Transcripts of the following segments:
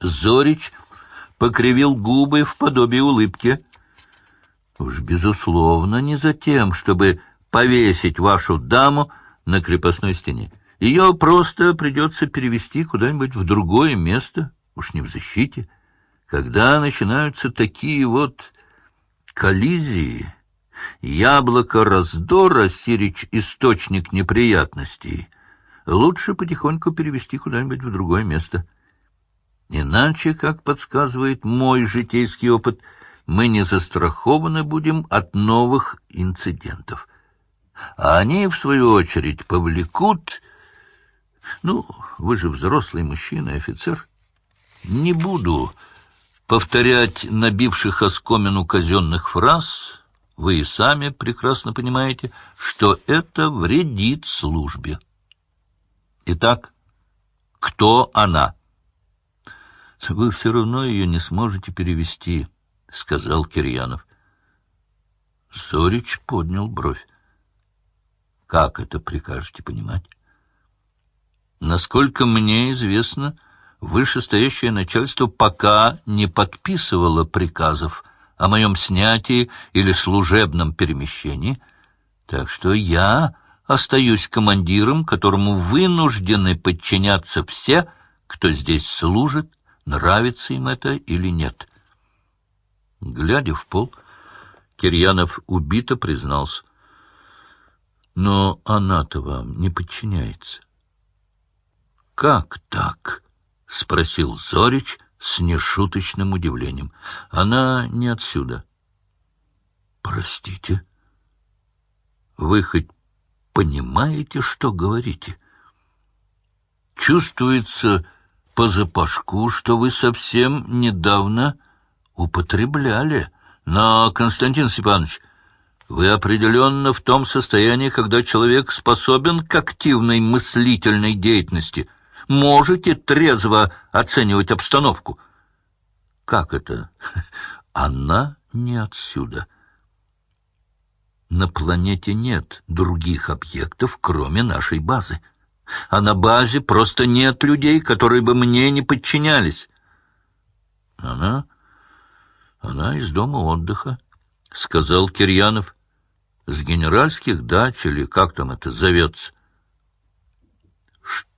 Зорич покривил губы в подобие улыбки. Уж, безусловно, не за тем, чтобы повесить вашу даму на крепостной стене. Ее просто придется перевести куда-нибудь в другое место, уж не в защите. Когда начинаются такие вот коллизии, яблоко раздора, сирич источник неприятностей, лучше потихоньку перевести куда-нибудь в другое место. Иначе, как подсказывает мой житейский опыт, мы не застрахованы будем от новых инцидентов. А они, в свою очередь, повлекут... Ну, вы же взрослый мужчина, офицер. Не буду повторять набивших оскомину казенных фраз. Вы и сами прекрасно понимаете, что это вредит службе. Итак, кто она? Вы все равно ее не сможете перевести, — сказал Кирьянов. Зорич поднял бровь. Как это прикажете понимать? Насколько мне известно, вышестоящее начальство пока не подписывало приказов о моем снятии или служебном перемещении, так что я остаюсь командиром, которому вынуждены подчиняться все, кто здесь служит, нравится им это или нет. Глядя в пол, Кирьянов убито признался. Но она-то вам не подчиняется. — Как так? — спросил Зорич с нешуточным удивлением. — Она не отсюда. — Простите. Вы хоть понимаете, что говорите? Чувствуется по запашку, что вы совсем недавно употребляли. Но, Константин Степанович, вы определенно в том состоянии, когда человек способен к активной мыслительной деятельности. Можете трезво оценивать обстановку. Как это? Она не отсюда. На планете нет других объектов, кроме нашей базы. А на базе просто нет людей, которые бы мне не подчинялись. Она... она из дома отдыха, — сказал Кирьянов с генеральских дач или как там это зовется.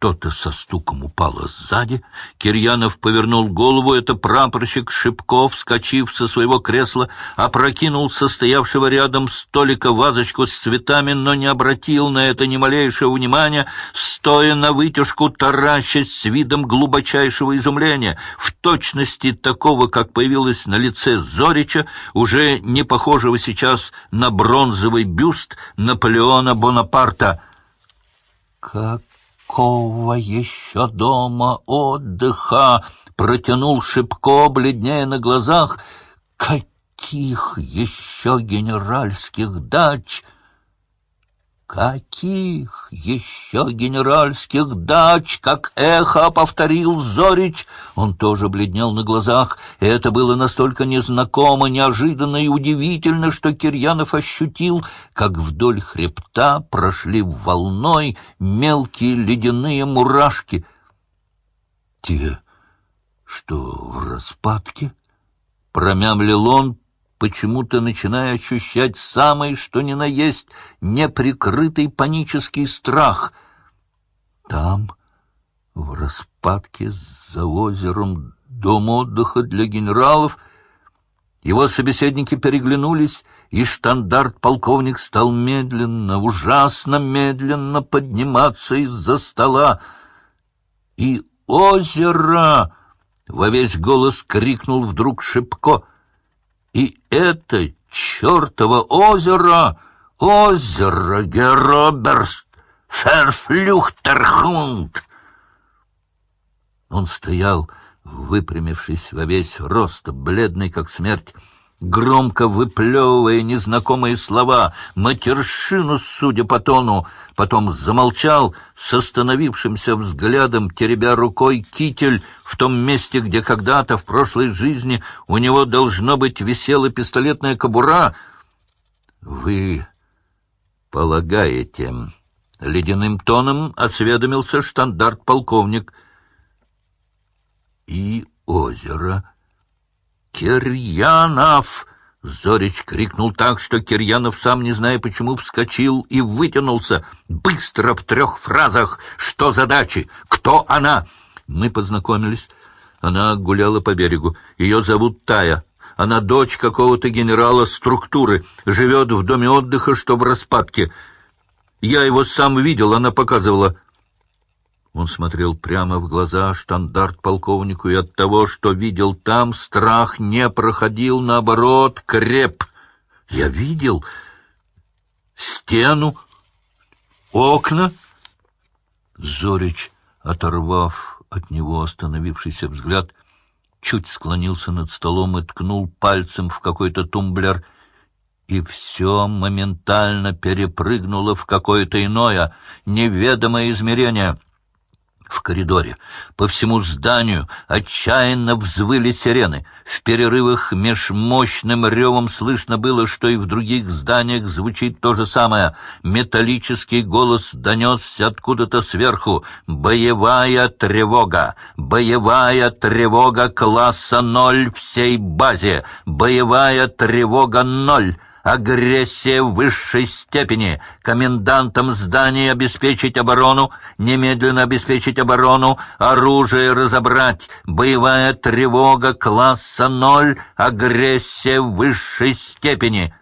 Что-то со стуком упало сзади. Кирьянов повернул голову. Это прапорщик Шипков, вскочив со своего кресла, опрокинул состоявшего рядом столика вазочку с цветами, но не обратил на это ни малейшего внимания, стоя на вытяжку, таращась с видом глубочайшего изумления, в точности такого, как появилось на лице Зорича, уже не похожего сейчас на бронзовый бюст Наполеона Бонапарта. «Как какого еще дома отдыха?» — протянул Шипко, бледнее на глазах. «Каких еще генеральских дач?» «Каких еще генеральских дач?» — как эхо повторил Зорич. Он тоже бледнел на глазах. Это было настолько незнакомо, неожиданно и удивительно, что Кирьянов ощутил, как вдоль хребта прошли волной мелкие ледяные мурашки. «Те, что в распадке?» — промямлил он, почему-то начиная ощущать самый, что ни на есть, неприкрытый панический страх. Там, в распадке за озером, дом отдыха для генералов, его собеседники переглянулись, и штандарт-полковник стал медленно, ужасно медленно подниматься из-за стола. «И озеро!» — во весь голос крикнул вдруг Шипко. И это чертово озеро, озеро Героберст, Ферфлюхтерхунд. Он стоял, выпрямившись во весь рост, бледный как смерть, громко выплевывая незнакомые слова, матершину, судя по тону, потом замолчал с остановившимся взглядом, теребя рукой китель в том месте, где когда-то в прошлой жизни у него должно быть висела пистолетная кобура. «Вы полагаете...» — ледяным тоном осведомился штандарт-полковник. «И озера. «Кирьянов!» — Зорич крикнул так, что Кирьянов, сам не зная почему, вскочил и вытянулся. «Быстро в трех фразах! Что задачи? Кто она?» Мы познакомились. Она гуляла по берегу. Ее зовут Тая. Она дочь какого-то генерала структуры, живет в доме отдыха, что в распадке. Я его сам видел, она показывала. Он смотрел прямо в глаза штандарт полковнику, и от того, что видел там, страх не проходил, наоборот, креп. Я видел стену, окна. Зорич, оторвав от него остановившийся взгляд, чуть склонился над столом и ткнул пальцем в какой-то тумблер, и все моментально перепрыгнуло в какое-то иное, неведомое измерение — в коридоре. По всему зданию отчаянно взвыли сирены. В перерывах меж мощным ревом слышно было, что и в других зданиях звучит то же самое. Металлический голос донесся откуда-то сверху. «Боевая тревога! Боевая тревога класса ноль всей базе! Боевая тревога ноль!» Агрессия высшей степени, комендантам здания обеспечить оборону, немедленно обеспечить оборону, оружие разобрать, боевая тревога класса ноль, агрессия высшей степени —